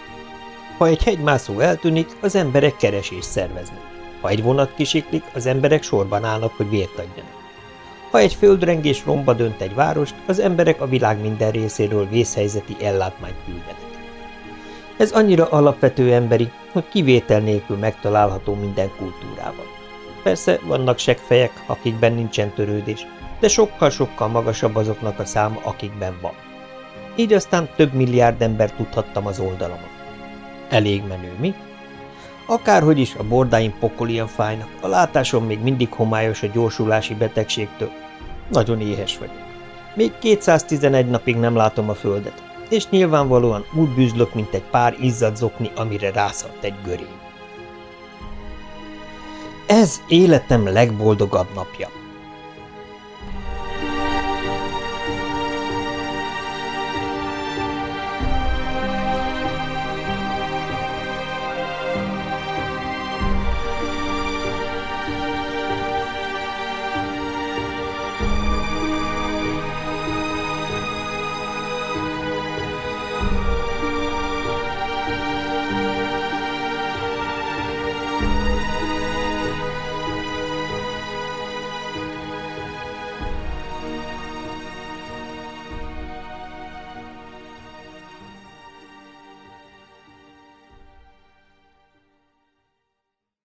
Ha egy hegymászó eltűnik, az emberek keresést szerveznek. Ha egy vonat kisiklik, az emberek sorban állnak, hogy vért adjanak. Ha egy földrengés romba dönt egy várost, az emberek a világ minden részéről vészhelyzeti ellátmányt küldenek. Ez annyira alapvető emberi, hogy kivétel nélkül megtalálható minden kultúrában. Persze vannak seggfejek, akikben nincsen törődés, de sokkal-sokkal magasabb azoknak a száma, akikben van. Így aztán több milliárd ember tudhattam az oldalamat. Elég menő, mi? Akárhogy is a bordáim pokolian fájnak, a látásom még mindig homályos a gyorsulási betegségtől. Nagyon éhes vagyok. Még 211 napig nem látom a földet, és nyilvánvalóan úgy bűzlök, mint egy pár izzadt zokni, amire rászadt egy görény. Ez életem legboldogabb napja.